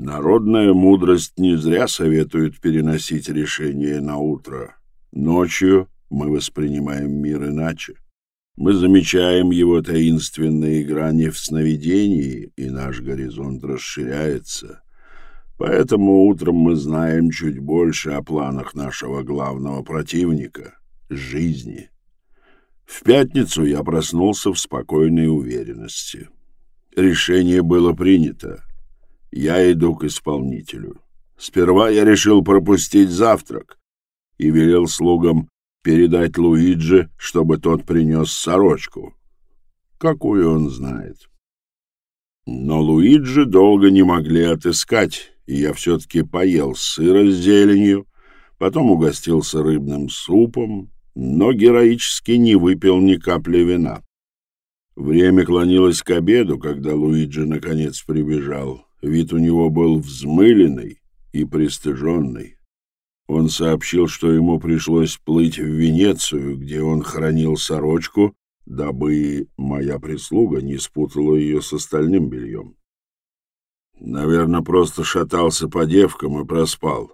Народная мудрость не зря советует переносить решение на утро. Ночью мы воспринимаем мир иначе. Мы замечаем его таинственные грани в сновидении, и наш горизонт расширяется. Поэтому утром мы знаем чуть больше о планах нашего главного противника — жизни. В пятницу я проснулся в спокойной уверенности. Решение было принято. Я иду к исполнителю. Сперва я решил пропустить завтрак и велел слугам передать Луиджи, чтобы тот принес сорочку, какую он знает. Но Луиджи долго не могли отыскать, и я все-таки поел сыра с зеленью, потом угостился рыбным супом, но героически не выпил ни капли вина. Время клонилось к обеду, когда Луиджи наконец прибежал. Вид у него был взмыленный и пристыженный. Он сообщил, что ему пришлось плыть в Венецию, где он хранил сорочку, дабы моя прислуга не спутала ее с остальным бельем. Наверное, просто шатался по девкам и проспал.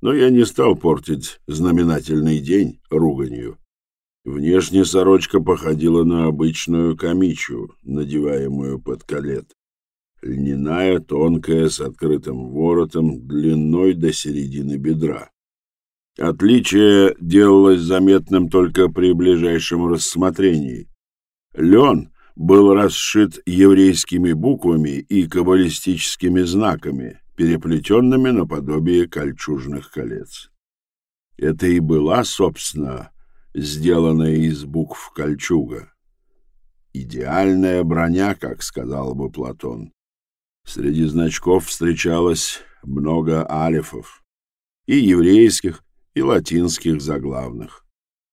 Но я не стал портить знаменательный день руганью. Внешне сорочка походила на обычную камичу, надеваемую под колет. Льняная, тонкая, с открытым воротом, длиной до середины бедра. Отличие делалось заметным только при ближайшем рассмотрении. Лен был расшит еврейскими буквами и каббалистическими знаками, переплетенными наподобие кольчужных колец. Это и была, собственно, сделанная из букв кольчуга. Идеальная броня, как сказал бы Платон. Среди значков встречалось много алифов, и еврейских, и латинских заглавных.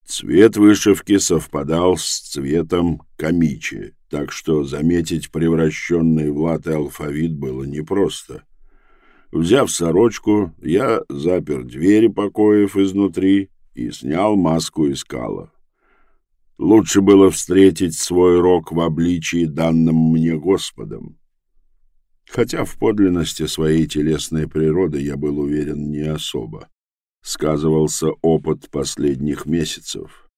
Цвет вышивки совпадал с цветом камичи, так что заметить превращенный в латы алфавит было непросто. Взяв сорочку, я запер двери покоев изнутри и снял маску из кала. Лучше было встретить свой рок в обличии, данным мне Господом. Хотя в подлинности своей телесной природы я был уверен не особо сказывался опыт последних месяцев.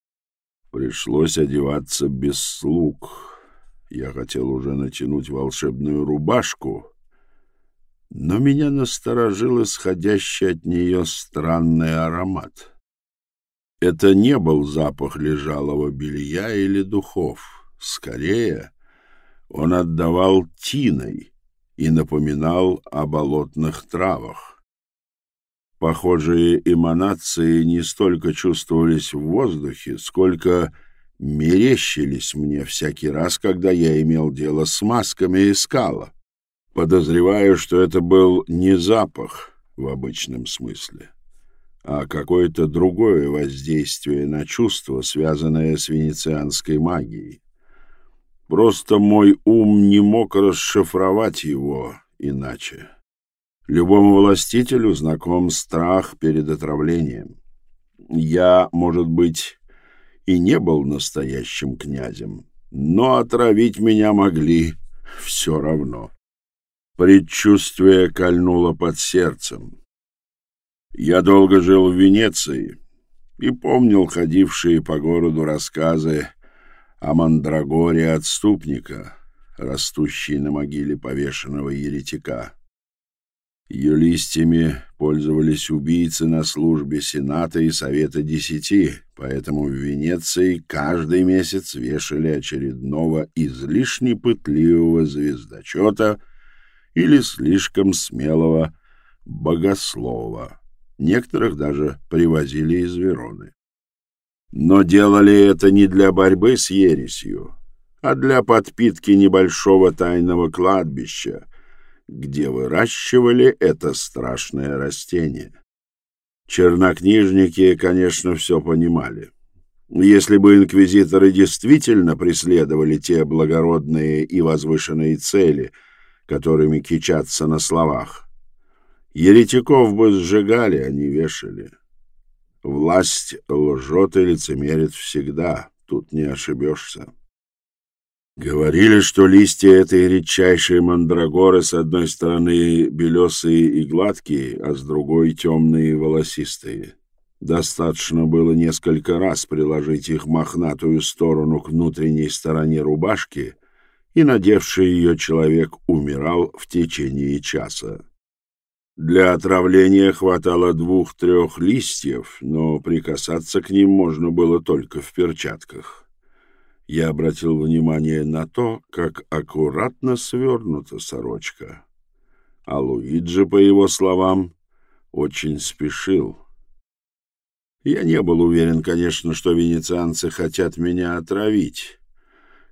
Пришлось одеваться без слуг. Я хотел уже натянуть волшебную рубашку, но меня насторожил исходящий от нее странный аромат. Это не был запах лежалого белья или духов. Скорее, он отдавал тиной и напоминал о болотных травах. Похожие эманации не столько чувствовались в воздухе, сколько мерещились мне всякий раз, когда я имел дело с масками и скала. Подозреваю, что это был не запах в обычном смысле, а какое-то другое воздействие на чувство, связанное с венецианской магией. Просто мой ум не мог расшифровать его иначе. Любому властителю знаком страх перед отравлением. Я, может быть, и не был настоящим князем, но отравить меня могли все равно. Предчувствие кольнуло под сердцем. Я долго жил в Венеции и помнил ходившие по городу рассказы о мандрагоре отступника, растущей на могиле повешенного еретика. Ее листьями пользовались убийцы на службе Сената и Совета Десяти, поэтому в Венеции каждый месяц вешали очередного излишне пытливого звездочета или слишком смелого богослова. Некоторых даже привозили из Вероны. Но делали это не для борьбы с ересью, а для подпитки небольшого тайного кладбища — где выращивали это страшное растение. Чернокнижники, конечно, все понимали. Если бы инквизиторы действительно преследовали те благородные и возвышенные цели, которыми кичатся на словах, еретиков бы сжигали, а не вешали. Власть лжет и лицемерит всегда, тут не ошибешься. Говорили, что листья этой редчайшей мандрагоры с одной стороны белесые и гладкие, а с другой темные и волосистые. Достаточно было несколько раз приложить их мохнатую сторону к внутренней стороне рубашки, и надевший ее человек умирал в течение часа. Для отравления хватало двух-трех листьев, но прикасаться к ним можно было только в перчатках я обратил внимание на то, как аккуратно свернута сорочка. А Луиджи, по его словам, очень спешил. Я не был уверен, конечно, что венецианцы хотят меня отравить.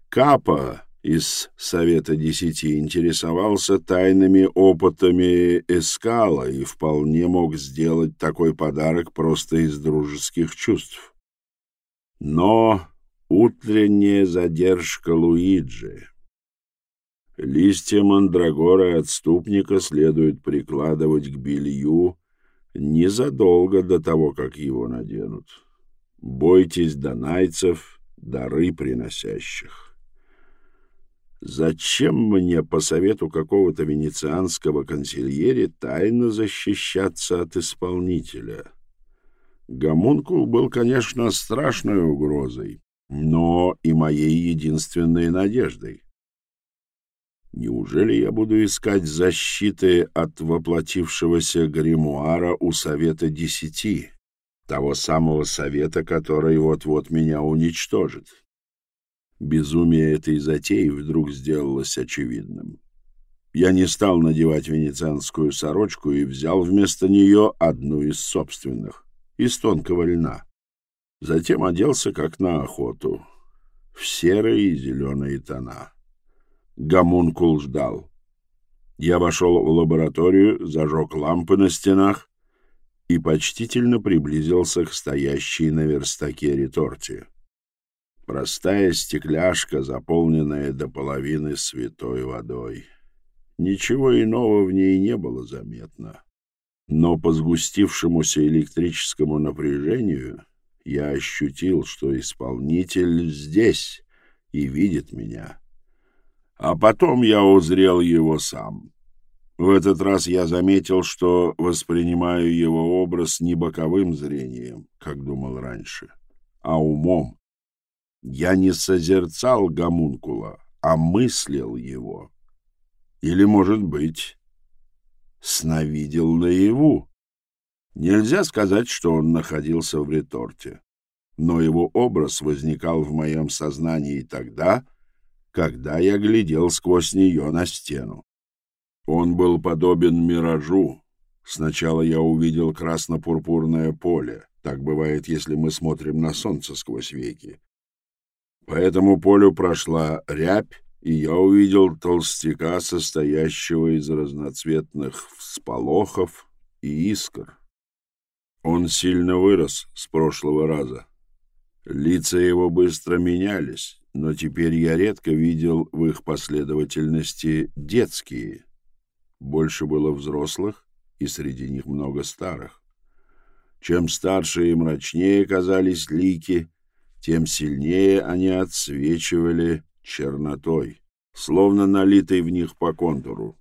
Капа из Совета Десяти интересовался тайными опытами Эскала и вполне мог сделать такой подарок просто из дружеских чувств. Но Утренняя задержка Луиджи. Листья мандрагора отступника следует прикладывать к белью незадолго до того, как его наденут. Бойтесь донайцев, дары приносящих. Зачем мне, по совету какого-то венецианского консильери, тайно защищаться от исполнителя? Гомункул был, конечно, страшной угрозой, но и моей единственной надеждой. Неужели я буду искать защиты от воплотившегося гримуара у Совета Десяти, того самого Совета, который вот-вот меня уничтожит? Безумие этой затеи вдруг сделалось очевидным. Я не стал надевать венецианскую сорочку и взял вместо нее одну из собственных, из тонкого льна. Затем оделся как на охоту, в серые и зеленые тона. Гомункул ждал. Я вошел в лабораторию, зажег лампы на стенах и почтительно приблизился к стоящей на верстаке реторте. Простая стекляшка, заполненная до половины святой водой. Ничего иного в ней не было заметно. Но по сгустившемуся электрическому напряжению я ощутил, что исполнитель здесь и видит меня. А потом я узрел его сам. В этот раз я заметил, что воспринимаю его образ не боковым зрением, как думал раньше, а умом. Я не созерцал гомункула, а мыслил его. Или, может быть, сновидел наяву. Нельзя сказать, что он находился в реторте, но его образ возникал в моем сознании тогда, когда я глядел сквозь нее на стену. Он был подобен миражу. Сначала я увидел красно-пурпурное поле. Так бывает, если мы смотрим на солнце сквозь веки. По этому полю прошла рябь, и я увидел толстяка, состоящего из разноцветных всполохов и искр. Он сильно вырос с прошлого раза. Лица его быстро менялись, но теперь я редко видел в их последовательности детские. Больше было взрослых, и среди них много старых. Чем старше и мрачнее казались лики, тем сильнее они отсвечивали чернотой, словно налитой в них по контуру.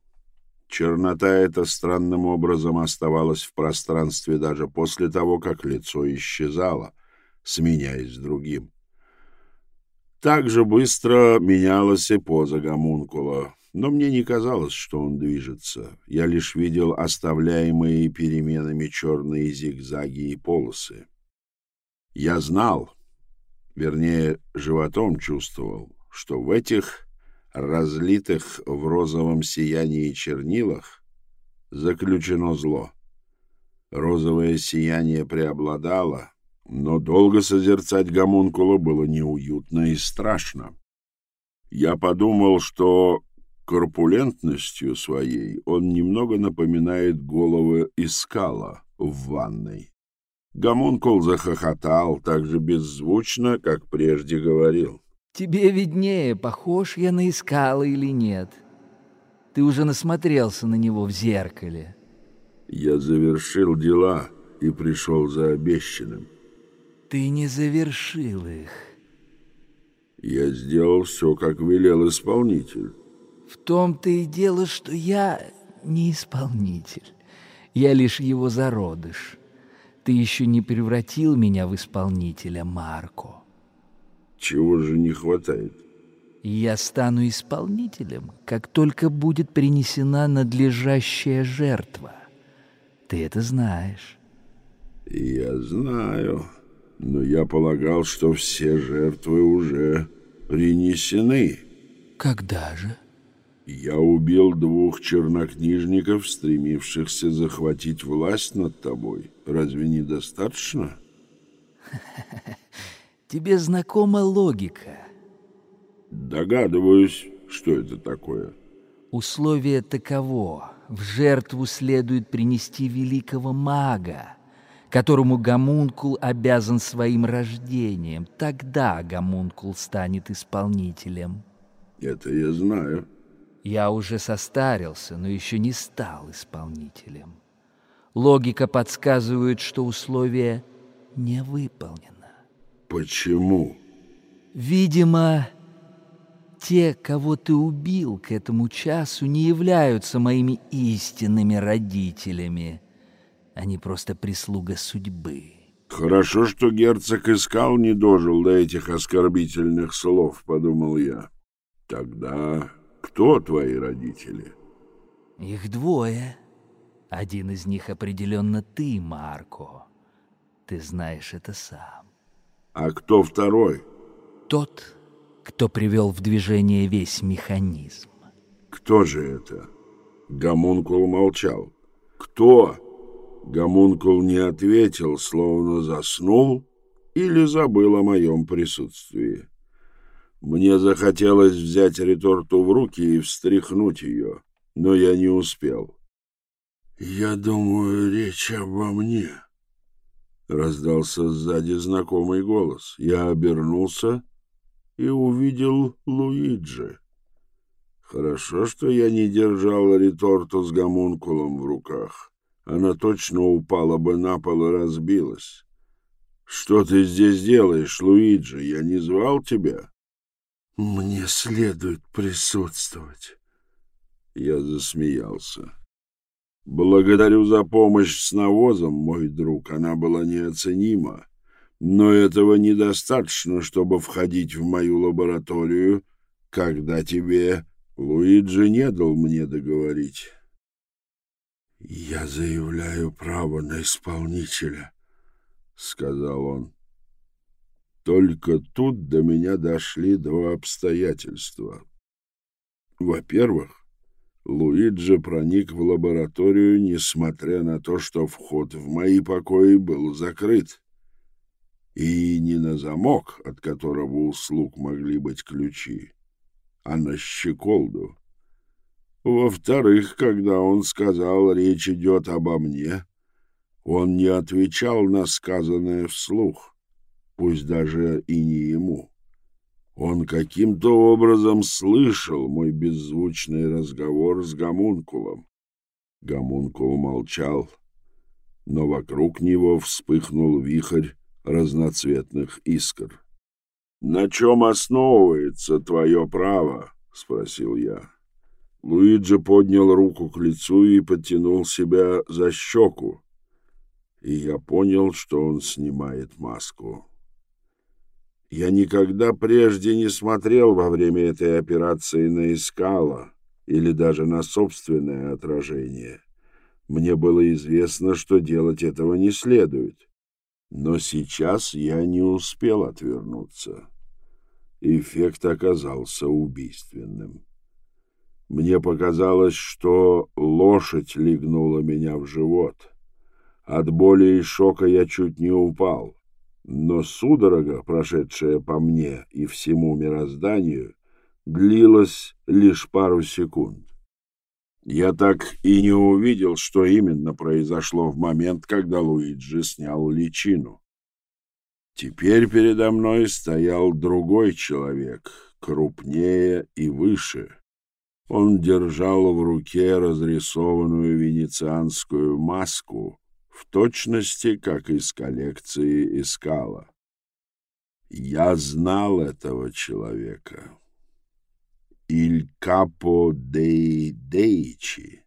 Чернота эта странным образом оставалась в пространстве даже после того, как лицо исчезало, сменяясь другим. Так же быстро менялась и поза гомункула, но мне не казалось, что он движется. Я лишь видел оставляемые переменами черные зигзаги и полосы. Я знал, вернее, животом чувствовал, что в этих разлитых в розовом сиянии чернилах, заключено зло. Розовое сияние преобладало, но долго созерцать гомункула было неуютно и страшно. Я подумал, что корпулентностью своей он немного напоминает головы искала в ванной. Гомункул захохотал так же беззвучно, как прежде говорил. Тебе виднее, похож я на искала или нет. Ты уже насмотрелся на него в зеркале. Я завершил дела и пришел за обещанным. Ты не завершил их. Я сделал все, как велел исполнитель. В том-то и дело, что я не исполнитель. Я лишь его зародыш. Ты еще не превратил меня в исполнителя, Марко. Чего же не хватает? Я стану исполнителем, как только будет принесена надлежащая жертва. Ты это знаешь. Я знаю, но я полагал, что все жертвы уже принесены. Когда же? Я убил двух чернокнижников, стремившихся захватить власть над тобой. Разве недостаточно? Тебе знакома логика. Догадываюсь, что это такое. Условие таково. В жертву следует принести великого мага, которому гомункул обязан своим рождением. Тогда гомункул станет исполнителем. Это я знаю. Я уже состарился, но еще не стал исполнителем. Логика подсказывает, что условие не выполнено. Почему? Видимо, те, кого ты убил к этому часу, не являются моими истинными родителями. Они просто прислуга судьбы. Хорошо, что герцог искал не дожил до этих оскорбительных слов, подумал я. Тогда кто твои родители? Их двое. Один из них определенно ты, Марко. Ты знаешь это сам. А кто второй? Тот, кто привел в движение весь механизм. Кто же это? Гомункул молчал. Кто? Гомункул не ответил, словно заснул или забыл о моем присутствии. Мне захотелось взять реторту в руки и встряхнуть ее, но я не успел. «Я думаю, речь обо мне», Раздался сзади знакомый голос. Я обернулся и увидел Луиджи. Хорошо, что я не держал реторту с гомункулом в руках. Она точно упала бы на пол и разбилась. «Что ты здесь делаешь, Луиджи? Я не звал тебя?» «Мне следует присутствовать». Я засмеялся. Благодарю за помощь с навозом, мой друг, она была неоценима. Но этого недостаточно, чтобы входить в мою лабораторию, когда тебе Луиджи не дал мне договорить. «Я заявляю право на исполнителя», — сказал он. Только тут до меня дошли два обстоятельства. Во-первых, Луиджи проник в лабораторию, несмотря на то, что вход в мои покои был закрыт. И не на замок, от которого у слуг могли быть ключи, а на щеколду. Во-вторых, когда он сказал, речь идет обо мне, он не отвечал на сказанное вслух, пусть даже и не ему. Он каким-то образом слышал мой беззвучный разговор с гомункулом. Гомункул молчал, но вокруг него вспыхнул вихрь разноцветных искр. «На чем основывается твое право?» — спросил я. Луиджи поднял руку к лицу и подтянул себя за щеку, и я понял, что он снимает маску. Я никогда прежде не смотрел во время этой операции на Искала или даже на собственное отражение. Мне было известно, что делать этого не следует. Но сейчас я не успел отвернуться. Эффект оказался убийственным. Мне показалось, что лошадь легнула меня в живот. От боли и шока я чуть не упал. Но судорога, прошедшая по мне и всему мирозданию, длилась лишь пару секунд. Я так и не увидел, что именно произошло в момент, когда Луиджи снял личину. Теперь передо мной стоял другой человек, крупнее и выше. Он держал в руке разрисованную венецианскую маску, в точности, как из коллекции Искала. Я знал этого человека. Иль Капо Дей Дейчи,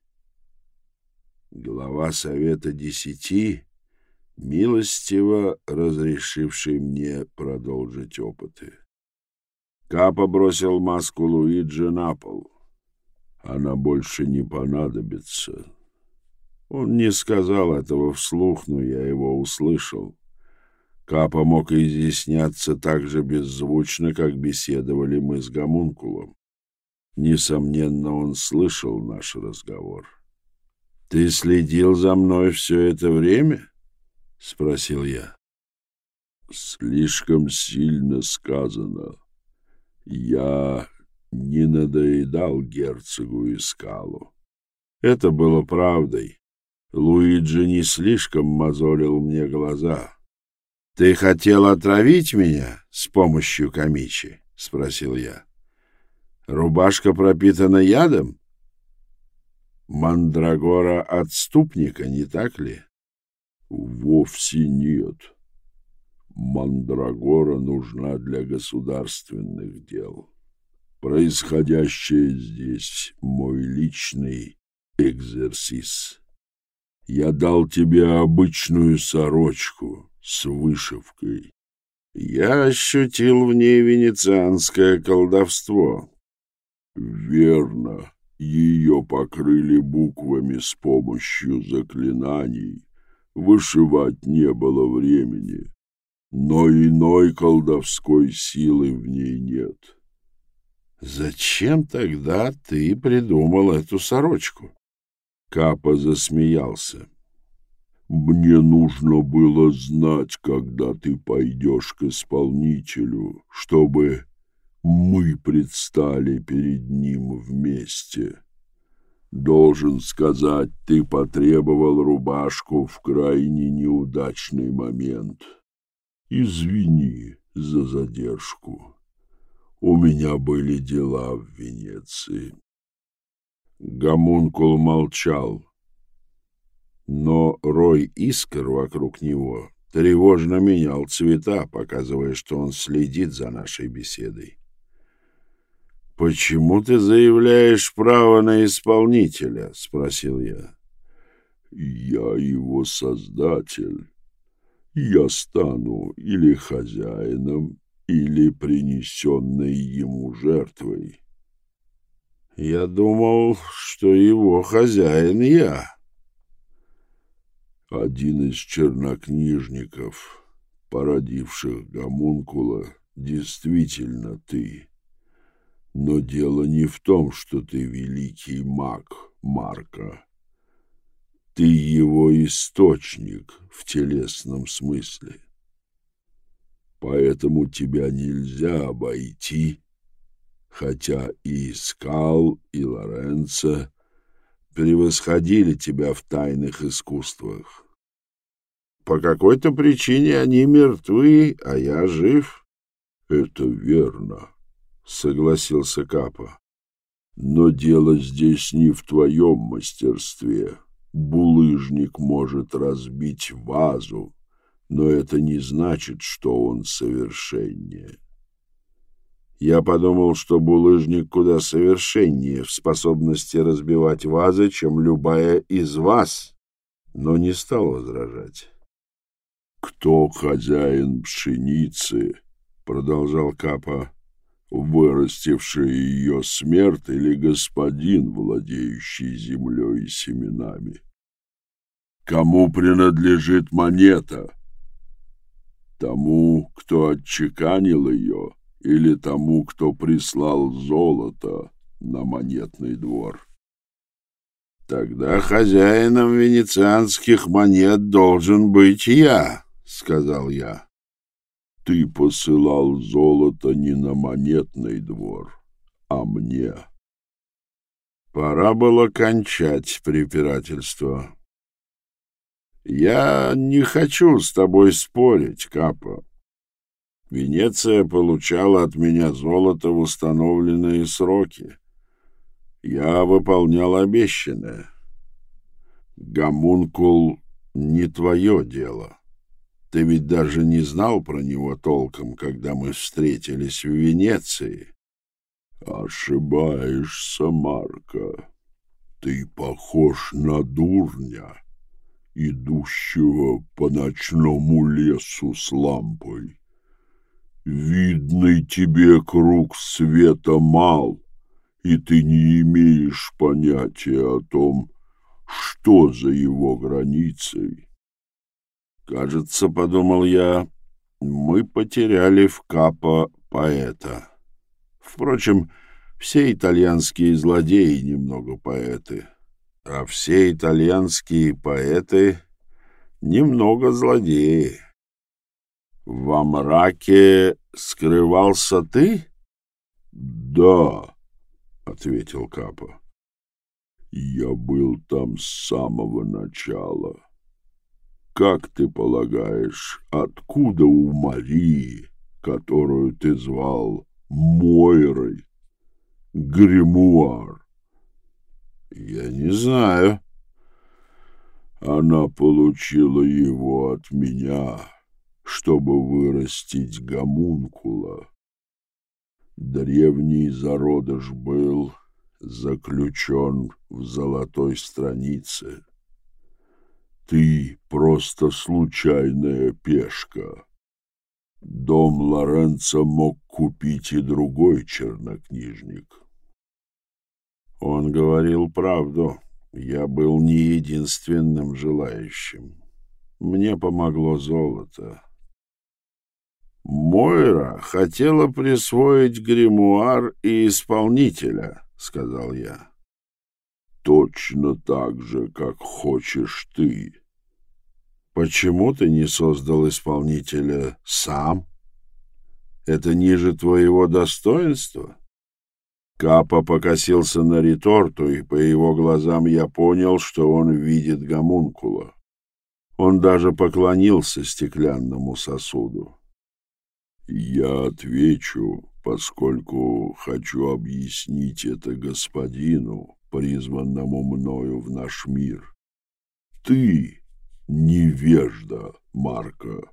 глава Совета Десяти, милостиво разрешивший мне продолжить опыты. Капа бросил маску Луиджи на пол. Она больше не понадобится. Он не сказал этого вслух, но я его услышал. Капа мог изъясняться так же беззвучно, как беседовали мы с гомункулом. Несомненно, он слышал наш разговор. — Ты следил за мной все это время? — спросил я. — Слишком сильно сказано. Я не надоедал герцогу и скалу. Это было правдой. Луиджи не слишком мозолил мне глаза. — Ты хотел отравить меня с помощью камичи? — спросил я. — Рубашка пропитана ядом? Мандрагора отступника, не так ли? — Вовсе нет. Мандрагора нужна для государственных дел. Происходящее здесь мой личный экзерсис. Я дал тебе обычную сорочку с вышивкой. Я ощутил в ней венецианское колдовство. Верно, ее покрыли буквами с помощью заклинаний. Вышивать не было времени, но иной колдовской силы в ней нет. Зачем тогда ты придумал эту сорочку? Капа засмеялся. Мне нужно было знать, когда ты пойдешь к исполнителю, чтобы мы предстали перед ним вместе. Должен сказать, ты потребовал рубашку в крайне неудачный момент. Извини за задержку. У меня были дела в Венеции. Гомункул молчал, но рой искр вокруг него тревожно менял цвета, показывая, что он следит за нашей беседой. «Почему ты заявляешь право на исполнителя?» — спросил я. «Я его создатель. Я стану или хозяином, или принесенной ему жертвой». Я думал, что его хозяин я. Один из чернокнижников, породивших гомункула, действительно ты. Но дело не в том, что ты великий маг Марка. Ты его источник в телесном смысле. Поэтому тебя нельзя обойти хотя и Скал, и Лоренцо превосходили тебя в тайных искусствах. По какой-то причине они мертвы, а я жив. — Это верно, — согласился Капа. — Но дело здесь не в твоем мастерстве. Булыжник может разбить вазу, но это не значит, что он совершеннее. Я подумал, что булыжник куда совершеннее в способности разбивать вазы, чем любая из вас, но не стал возражать. «Кто хозяин пшеницы?» — продолжал Капа. «Вырастивший ее смерть или господин, владеющий землей и семенами?» «Кому принадлежит монета?» «Тому, кто отчеканил ее?» Или тому, кто прислал золото на монетный двор. Тогда хозяином венецианских монет должен быть я, сказал я. Ты посылал золото не на монетный двор, а мне. Пора было кончать препирательство. Я не хочу с тобой спорить, Капа. Венеция получала от меня золото в установленные сроки. Я выполнял обещанное. Гомункул — не твое дело. Ты ведь даже не знал про него толком, когда мы встретились в Венеции. Ошибаешься, Марко. Ты похож на дурня, идущего по ночному лесу с лампой. Видный тебе круг света мал, и ты не имеешь понятия о том, что за его границей. Кажется, подумал я, мы потеряли в Капо поэта. Впрочем, все итальянские злодеи немного поэты, а все итальянские поэты немного злодеи. Во мраке скрывался ты? Да, ответил Капа. Я был там с самого начала. Как ты полагаешь, откуда у Марии, которую ты звал Мойрой, гримуар? Я не знаю. Она получила его от меня, чтобы вырастить гомункула. Древний зародыш был заключен в золотой странице. Ты просто случайная пешка. Дом Лоренцо мог купить и другой чернокнижник. Он говорил правду. Я был не единственным желающим. Мне помогло золото. Мойра хотела присвоить гримуар и исполнителя —— сказал я. «Точно так же, как хочешь ты». «Почему ты не создал исполнителя сам? Это ниже твоего достоинства?» Капа покосился на реторту, и по его глазам я понял, что он видит гомункула. Он даже поклонился стеклянному сосуду. «Я отвечу, поскольку хочу объяснить это господину, призванному мною в наш мир. Ты невежда, Марка.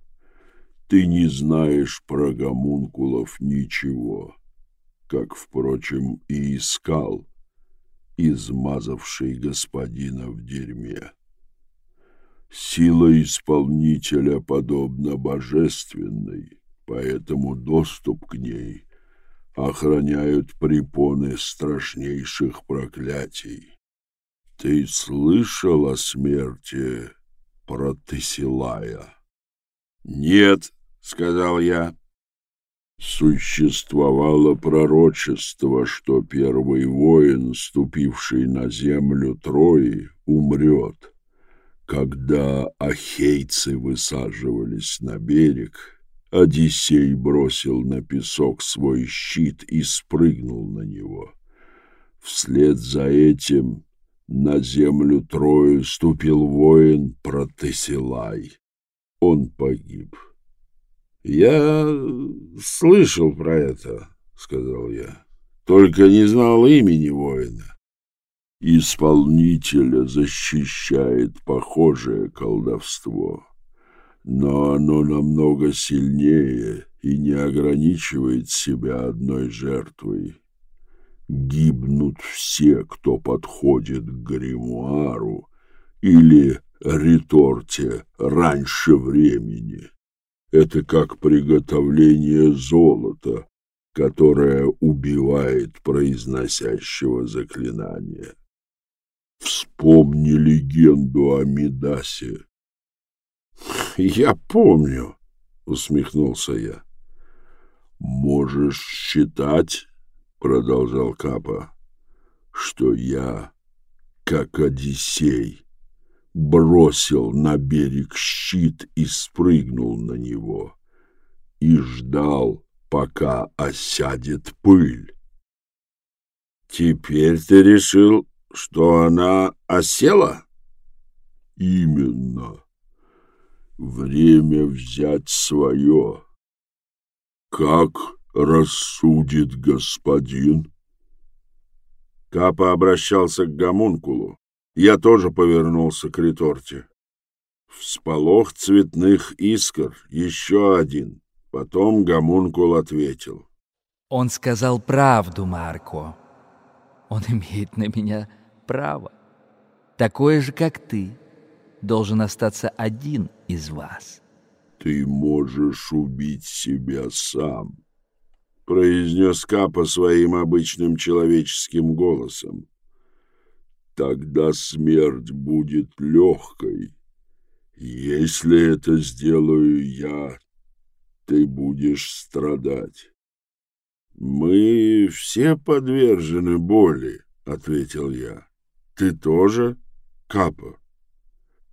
Ты не знаешь про гомункулов ничего, как, впрочем, и искал, измазавший господина в дерьме. Сила исполнителя подобна божественной, поэтому доступ к ней охраняют препоны страшнейших проклятий. Ты слышал о смерти Протесилая? — Нет, — сказал я. Существовало пророчество, что первый воин, ступивший на землю Трои, умрет. Когда ахейцы высаживались на берег, Одиссей бросил на песок свой щит и спрыгнул на него. Вслед за этим на землю Трою ступил воин Протесилай. Он погиб. — Я слышал про это, — сказал я, — только не знал имени воина. Исполнителя защищает похожее колдовство но оно намного сильнее и не ограничивает себя одной жертвой. Гибнут все, кто подходит к гримуару или реторте раньше времени. Это как приготовление золота, которое убивает произносящего заклинание. Вспомни легенду о Мидасе, я помню, усмехнулся я. Можешь считать, продолжал Капа, что я, как Одиссей, бросил на берег щит и спрыгнул на него и ждал, пока осядет пыль. Теперь ты решил, что она осела? Именно. Время взять свое. Как рассудит господин? Капа обращался к гомункулу. Я тоже повернулся к реторте. Всполох цветных искр, еще один. Потом гомункул ответил. Он сказал правду, Марко. Он имеет на меня право. Такое же, как ты. Должен остаться один из вас. Ты можешь убить себя сам, произнес Капа своим обычным человеческим голосом. Тогда смерть будет легкой. Если это сделаю я, ты будешь страдать. Мы все подвержены боли, ответил я. Ты тоже, Капа?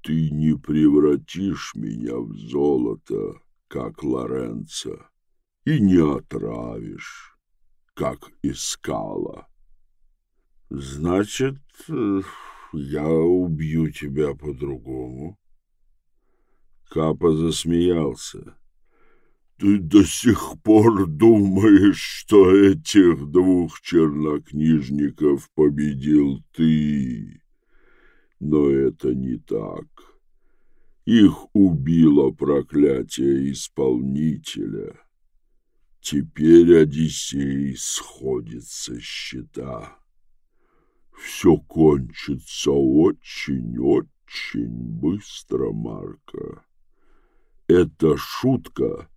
Ты не превратишь меня в золото, как Лоренцо, и не отравишь, как Искала. Значит, э, я убью тебя по-другому. Капа засмеялся. Ты до сих пор думаешь, что этих двух чернокнижников победил ты? Но это не так. Их убило проклятие исполнителя. Теперь Одиссей сходит со счета. Все кончится очень-очень быстро, Марка. Это шутка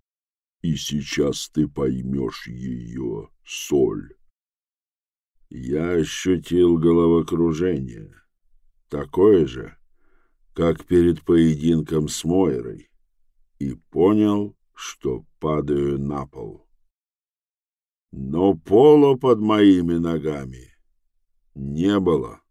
и сейчас ты поймешь ее соль. Я ощутил головокружение, такое же, как перед поединком с Мойрой, и понял, что падаю на пол. Но пола под моими ногами не было.